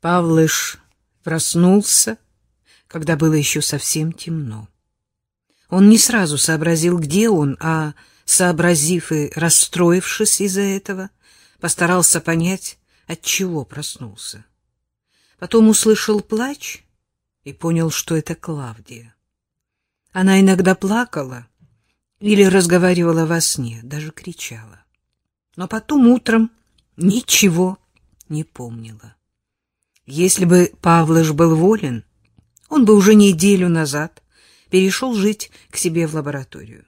Павлыш проснулся, когда было еще совсем темно. Он не сразу сообразил, где он, а, сообразив и расстроившись из-за этого, постарался понять, от чего проснулся. Потом услышал плач и понял, что это Клавдия. Она иногда плакала или разговаривала во сне, даже кричала. Но потом утром ничего не помнила. Если бы Павлыш был волен, он бы уже неделю назад перешел жить к себе в лабораторию.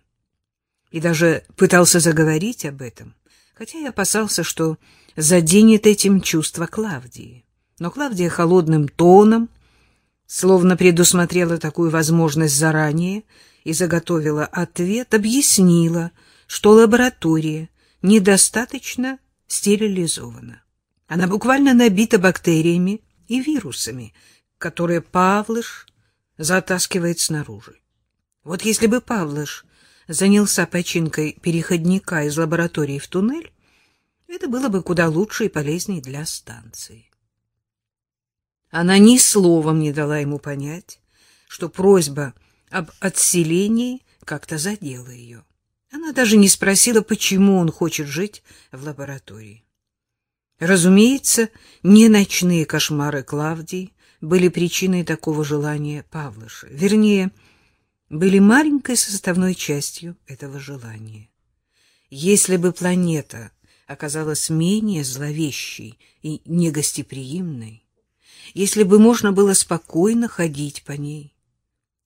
И даже пытался заговорить об этом, хотя и опасался, что заденет этим чувство Клавдии. Но Клавдия холодным тоном, словно предусмотрела такую возможность заранее и заготовила ответ, объяснила, что лаборатория недостаточно стерилизована. Она буквально набита бактериями и вирусами, которые Павлыш затаскивает снаружи. Вот если бы Павлыш занялся починкой переходника из лаборатории в туннель, это было бы куда лучше и полезнее для станции. Она ни словом не дала ему понять, что просьба об отселении как-то задела ее. Она даже не спросила, почему он хочет жить в лаборатории. Разумеется, не ночные кошмары Клавдии были причиной такого желания Павлыша. Вернее, были маленькой составной частью этого желания. Если бы планета оказалась менее зловещей и негостеприимной, если бы можно было спокойно ходить по ней,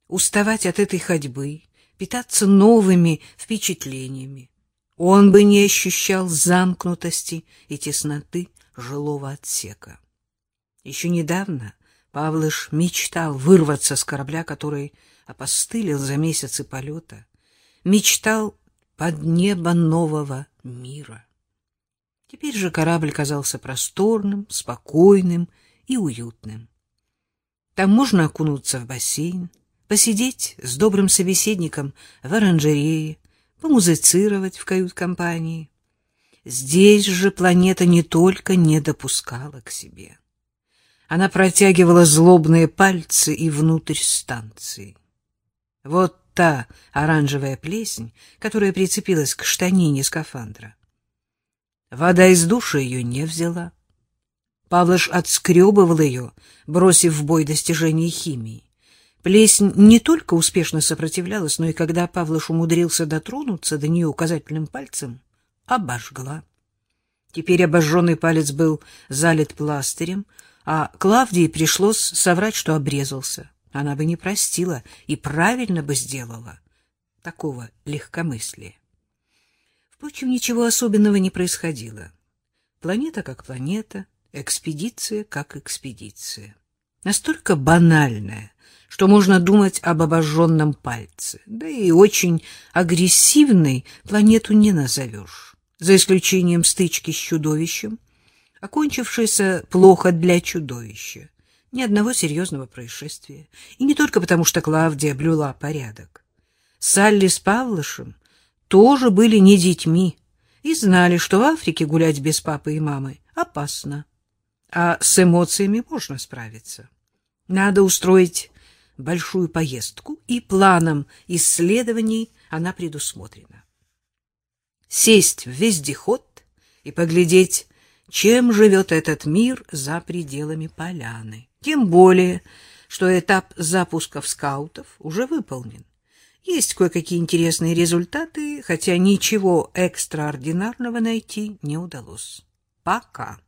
уставать от этой ходьбы, питаться новыми впечатлениями, он бы не ощущал замкнутости и тесноты жилого отсека. Еще недавно Павлыш мечтал вырваться с корабля, который опостылил за месяцы полета, мечтал под небо нового мира. Теперь же корабль казался просторным, спокойным и уютным. Там можно окунуться в бассейн, посидеть с добрым собеседником в оранжерее, помузицировать в кают-компании. Здесь же планета не только не допускала к себе. Она протягивала злобные пальцы и внутрь станции. Вот та оранжевая плесень, которая прицепилась к штанине скафандра. Вода из душа ее не взяла. Павлыш отскребывал ее, бросив в бой достижения химии. Плесень не только успешно сопротивлялась, но и когда Павлыш умудрился дотронуться до нее указательным пальцем, обожгла. Теперь обожженный палец был залит пластырем, а Клавдии пришлось соврать, что обрезался. Она бы не простила и правильно бы сделала такого легкомыслия. Впрочем, ничего особенного не происходило. Планета как планета, экспедиция как экспедиция. Настолько банальная, что можно думать об обожженном пальце. Да и очень агрессивной планету не назовешь, за исключением стычки с чудовищем, окончившейся плохо для чудовища. Ни одного серьезного происшествия. И не только потому, что Клавдия блюла порядок. Салли с Павлышем тоже были не детьми и знали, что в Африке гулять без папы и мамы опасно а с эмоциями можно справиться. Надо устроить большую поездку, и планом исследований она предусмотрена. Сесть в вездеход и поглядеть, чем живет этот мир за пределами поляны. Тем более, что этап запусков скаутов уже выполнен. Есть кое-какие интересные результаты, хотя ничего экстраординарного найти не удалось. Пока.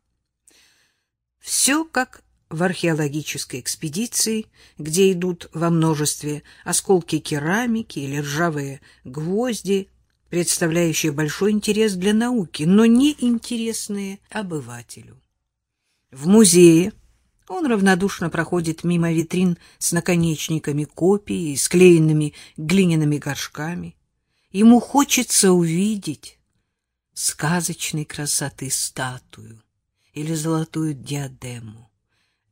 Все как в археологической экспедиции, где идут во множестве осколки керамики или ржавые гвозди, представляющие большой интерес для науки, но не интересные обывателю. В музее он равнодушно проходит мимо витрин с наконечниками копий и склеенными глиняными горшками. Ему хочется увидеть сказочной красоты статую или золотую диадему.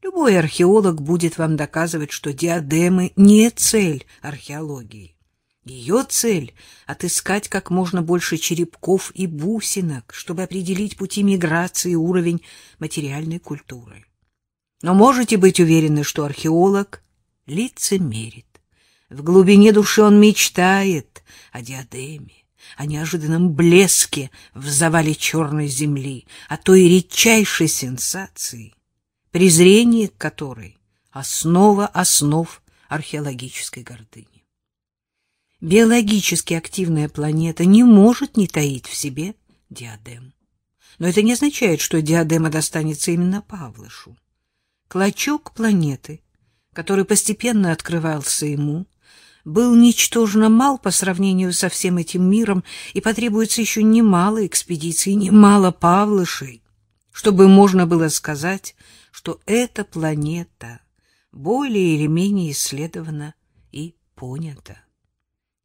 Любой археолог будет вам доказывать, что диадемы не цель археологии. Ее цель — отыскать как можно больше черепков и бусинок, чтобы определить пути миграции и уровень материальной культуры. Но можете быть уверены, что археолог лицемерит. В глубине души он мечтает о диадеме, о неожиданном блеске в завале черной земли, о той редчайшей сенсации, презрение которой — основа основ археологической гордыни. Биологически активная планета не может не таить в себе диадем. Но это не означает, что диадема достанется именно Павлышу. Клочок планеты, который постепенно открывался ему, был ничтожно мал по сравнению со всем этим миром, и потребуется еще немало экспедиций, немало Павлышей, чтобы можно было сказать, что эта планета более или менее исследована и понята.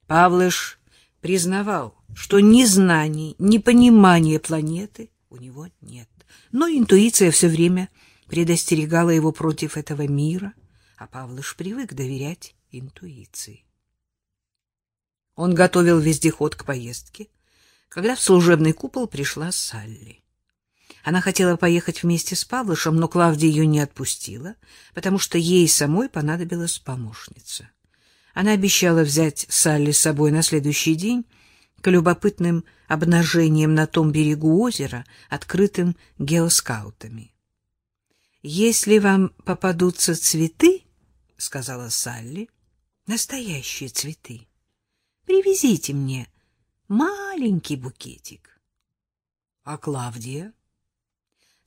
Павлыш признавал, что ни знаний, ни понимания планеты у него нет, но интуиция все время предостерегала его против этого мира, а Павлыш привык доверять интуиции. Он готовил вездеход к поездке, когда в служебный купол пришла Салли. Она хотела поехать вместе с Павлышем, но Клавдия ее не отпустила, потому что ей самой понадобилась помощница. Она обещала взять Салли с собой на следующий день к любопытным обнажениям на том берегу озера, открытым геоскаутами. «Если вам попадутся цветы, — сказала Салли, — настоящие цветы, Привезите мне маленький букетик. А Клавдия?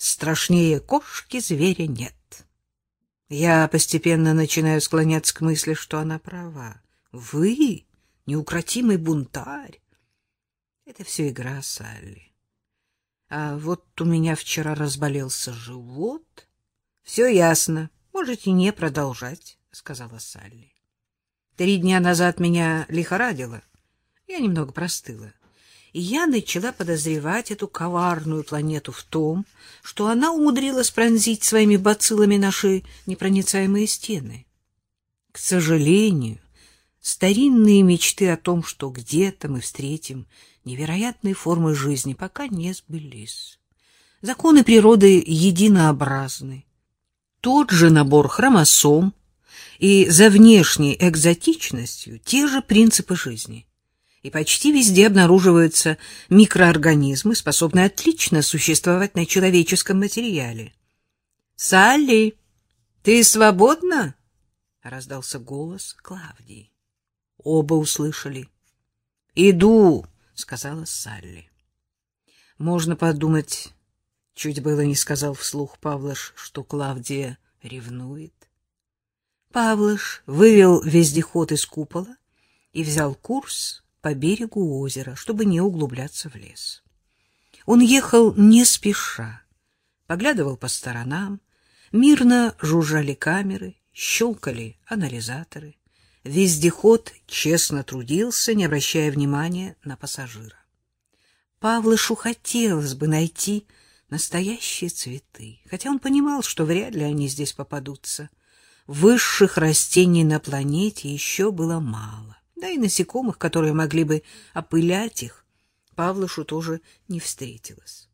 Страшнее кошки зверя нет. Я постепенно начинаю склоняться к мысли, что она права. Вы неукротимый бунтарь. Это все игра, Салли. А вот у меня вчера разболелся живот. Все ясно. Можете не продолжать, сказала Салли. Три дня назад меня лихорадило. Я немного простыла. И я начала подозревать эту коварную планету в том, что она умудрилась пронзить своими бациллами наши непроницаемые стены. К сожалению, старинные мечты о том, что где-то мы встретим невероятные формы жизни, пока не сбылись. Законы природы единообразны. Тот же набор хромосом и за внешней экзотичностью те же принципы жизни. И почти везде обнаруживаются микроорганизмы, способные отлично существовать на человеческом материале. «Салли, ты свободна?» — раздался голос Клавдии. Оба услышали. «Иду», — сказала Салли. Можно подумать, чуть было не сказал вслух Павлош, что Клавдия ревнует. Павлыш вывел вездеход из купола и взял курс по берегу озера, чтобы не углубляться в лес. Он ехал не спеша, поглядывал по сторонам, мирно жужжали камеры, щелкали анализаторы. Вездеход честно трудился, не обращая внимания на пассажира. Павлышу хотелось бы найти настоящие цветы, хотя он понимал, что вряд ли они здесь попадутся — высших растений на планете еще было мало. Да и насекомых, которые могли бы опылять их, Павлушу тоже не встретилось.